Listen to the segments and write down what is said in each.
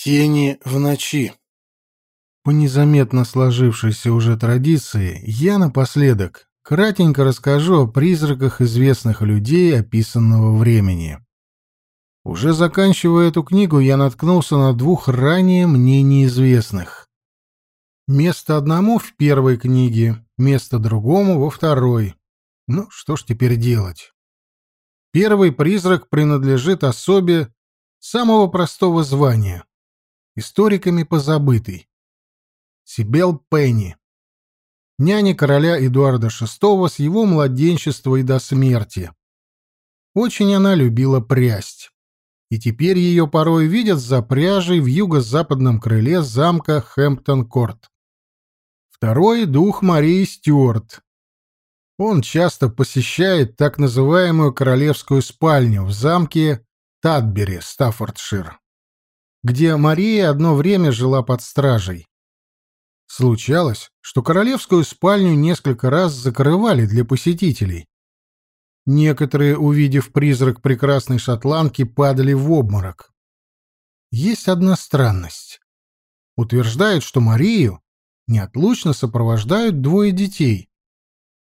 Тени в ночи. По незаметно сложившейся уже традиции, я напоследок кратенько расскажу о призраках известных людей описанного времени. Уже заканчивая эту книгу, я наткнулся на двух ранее мне неизвестных. Место одному в первой книге, место другому во второй. Ну, что ж теперь делать? Первый призрак принадлежит особе самого простого звания историками позабытый. Сибел Пенни. Няня короля Эдуарда VI с его младенчества и до смерти. Очень она любила прясть. И теперь ее порой видят за пряжей в юго-западном крыле замка Хэмптон-Корт. Второй — дух Марии Стюарт. Он часто посещает так называемую королевскую спальню в замке Тадбери, Стаффордшир где Мария одно время жила под стражей. Случалось, что королевскую спальню несколько раз закрывали для посетителей. Некоторые, увидев призрак прекрасной шотландки, падали в обморок. Есть одна странность. Утверждают, что Марию неотлучно сопровождают двое детей.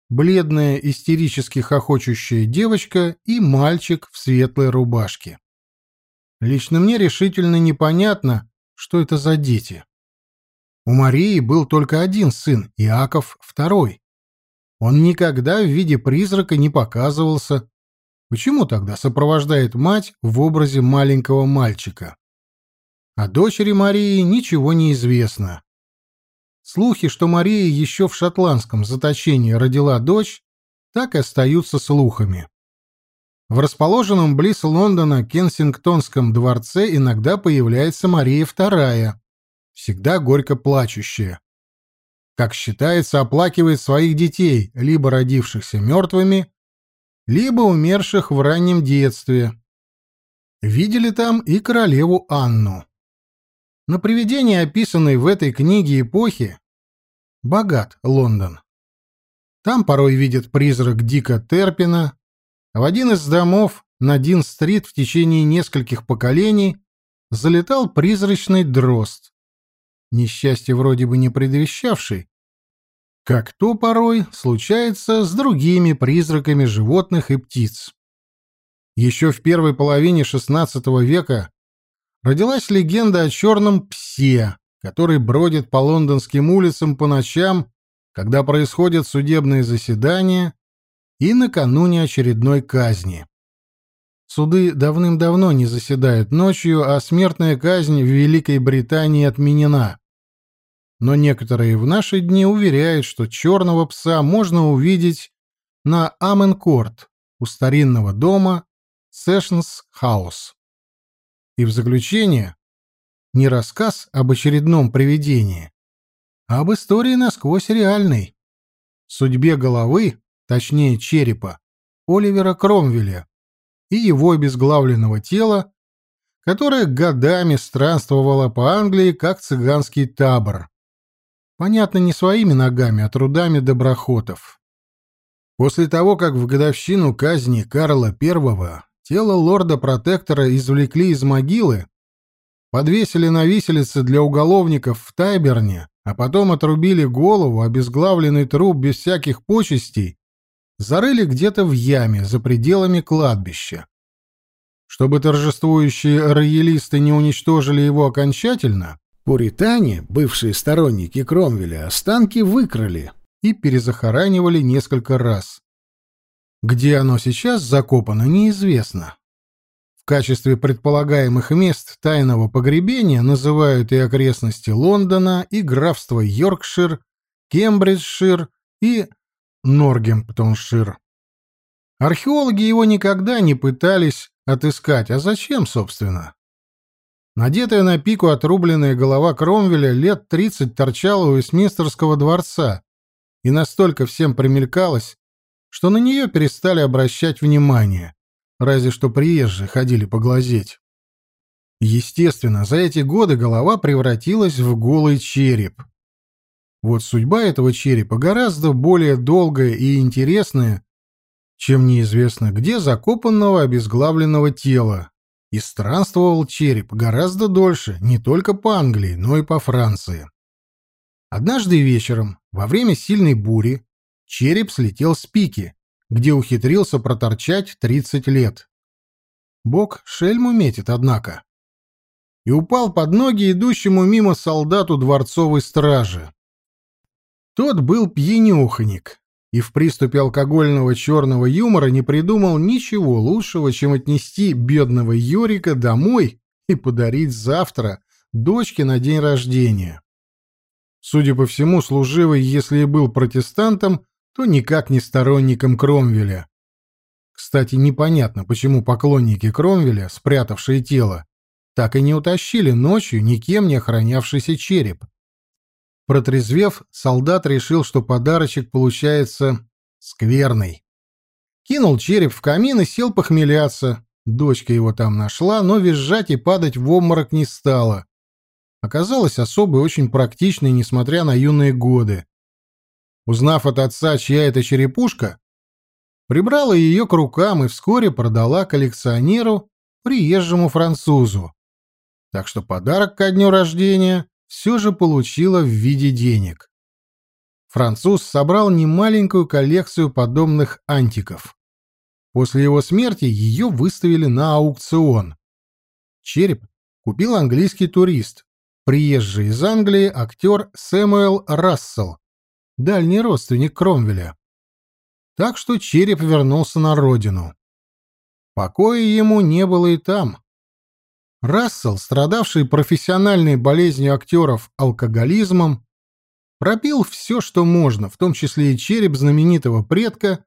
Бледная, истерически хохочущая девочка и мальчик в светлой рубашке. Лично мне решительно непонятно, что это за дети. У Марии был только один сын, Иаков II. Он никогда в виде призрака не показывался. Почему тогда сопровождает мать в образе маленького мальчика? О дочери Марии ничего не известно. Слухи, что Мария еще в шотландском заточении родила дочь, так и остаются слухами. В расположенном близ Лондона Кенсингтонском дворце иногда появляется Мария II, всегда горько плачущая. Как считается, оплакивает своих детей, либо родившихся мертвыми, либо умерших в раннем детстве. Видели там и королеву Анну. На привидения, описанные в этой книге эпохи, богат Лондон. Там порой видят призрак Дика Терпина, в один из домов на Дин-стрит в течение нескольких поколений залетал призрачный дрозд. Несчастье вроде бы не предвещавший, как то порой случается с другими призраками животных и птиц. Еще в первой половине XVI века родилась легенда о черном псе, который бродит по лондонским улицам по ночам, когда происходят судебные заседания и накануне очередной казни. Суды давным-давно не заседают ночью, а смертная казнь в Великой Британии отменена. Но некоторые в наши дни уверяют, что черного пса можно увидеть на Аменкорт у старинного дома Сэшнс Хаус. И в заключение не рассказ об очередном привидении, а об истории насквозь реальной. Судьбе головы точнее черепа, Оливера Кромвеля и его обезглавленного тела, которое годами странствовало по Англии как цыганский табор. Понятно, не своими ногами, а трудами доброхотов. После того, как в годовщину казни Карла I тело лорда-протектора извлекли из могилы, подвесили на виселице для уголовников в Тайберне, а потом отрубили голову, обезглавленный труп без всяких почестей зарыли где-то в яме за пределами кладбища. Чтобы торжествующие роялисты не уничтожили его окончательно, пуритане, бывшие сторонники Кромвеля, останки выкрали и перезахоранивали несколько раз. Где оно сейчас закопано, неизвестно. В качестве предполагаемых мест тайного погребения называют и окрестности Лондона, и графство Йоркшир, Кембриджшир и Норгемптоншир. Археологи его никогда не пытались отыскать, а зачем, собственно? Надетая на пику отрубленная голова Кромвеля лет тридцать торчала у Вестминстерского дворца и настолько всем примелькалась, что на нее перестали обращать внимание, разве что приезжие ходили поглазеть. Естественно, за эти годы голова превратилась в голый череп — вот судьба этого черепа гораздо более долгая и интересная, чем неизвестно где закопанного обезглавленного тела, И странствовал череп гораздо дольше, не только по Англии, но и по Франции. Однажды вечером, во время сильной бури, череп слетел с пики, где ухитрился проторчать 30 лет. Бог шельму метит, однако. И упал под ноги идущему мимо солдату дворцовой стражи. Тот был пьянёханик, и в приступе алкогольного черного юмора не придумал ничего лучшего, чем отнести бедного Юрика домой и подарить завтра дочке на день рождения. Судя по всему, служивый, если и был протестантом, то никак не сторонником Кромвеля. Кстати, непонятно, почему поклонники Кромвеля, спрятавшие тело, так и не утащили ночью никем не охранявшийся череп. Протрезвев, солдат решил, что подарочек получается скверный. Кинул череп в камин и сел похмеляться. Дочка его там нашла, но визжать и падать в обморок не стала. Оказалась особой очень практичной, несмотря на юные годы. Узнав от отца, чья это черепушка, прибрала ее к рукам и вскоре продала коллекционеру, приезжему французу. Так что подарок ко дню рождения все же получила в виде денег. Француз собрал немаленькую коллекцию подобных антиков. После его смерти ее выставили на аукцион. Череп купил английский турист, приезжий из Англии актер Сэмюэл Рассел, дальний родственник Кромвеля. Так что череп вернулся на родину. Покоя ему не было и там. Рассел, страдавший профессиональной болезнью актеров алкоголизмом, пропил все, что можно, в том числе и череп знаменитого предка,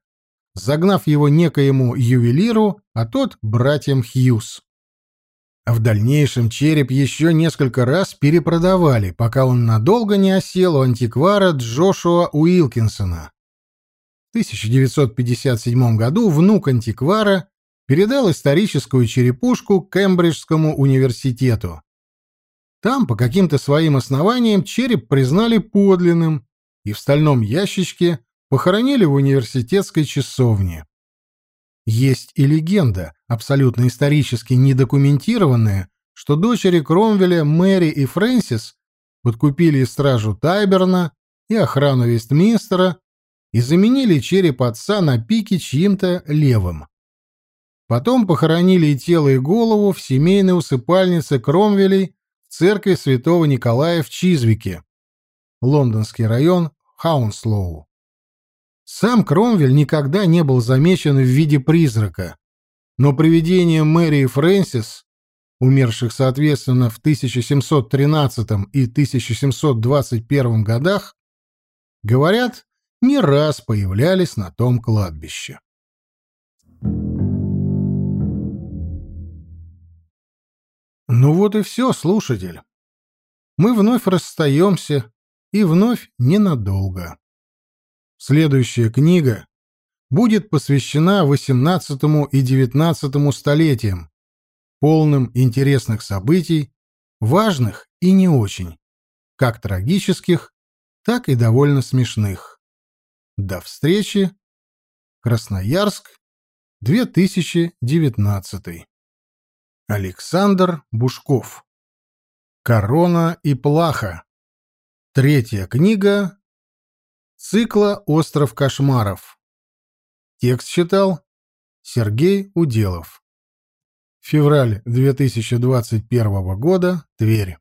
загнав его некоему ювелиру, а тот — братьям Хьюз. В дальнейшем череп еще несколько раз перепродавали, пока он надолго не осел у антиквара Джошуа Уилкинсона. В 1957 году внук антиквара передал историческую черепушку Кембриджскому университету. Там по каким-то своим основаниям череп признали подлинным и в стальном ящичке похоронили в университетской часовне. Есть и легенда, абсолютно исторически недокументированная, что дочери Кромвеля Мэри и Фрэнсис подкупили и стражу Тайберна, и охрану Вестминстера и заменили череп отца на пике чьим-то левым. Потом похоронили и тело, и голову в семейной усыпальнице Кромвелей в церкви святого Николая в Чизвике, лондонский район Хаунслоу. Сам Кромвель никогда не был замечен в виде призрака, но привидения Мэри и Фрэнсис, умерших соответственно в 1713 и 1721 годах, говорят, не раз появлялись на том кладбище. Ну вот и все, слушатель. Мы вновь расстаемся, и вновь ненадолго. Следующая книга будет посвящена XVIII и XIX столетиям, полным интересных событий, важных и не очень, как трагических, так и довольно смешных. До встречи. Красноярск, 2019. Александр Бушков. Корона и плаха. Третья книга цикла «Остров кошмаров». Текст читал Сергей Уделов. Февраль 2021 года. Тверь.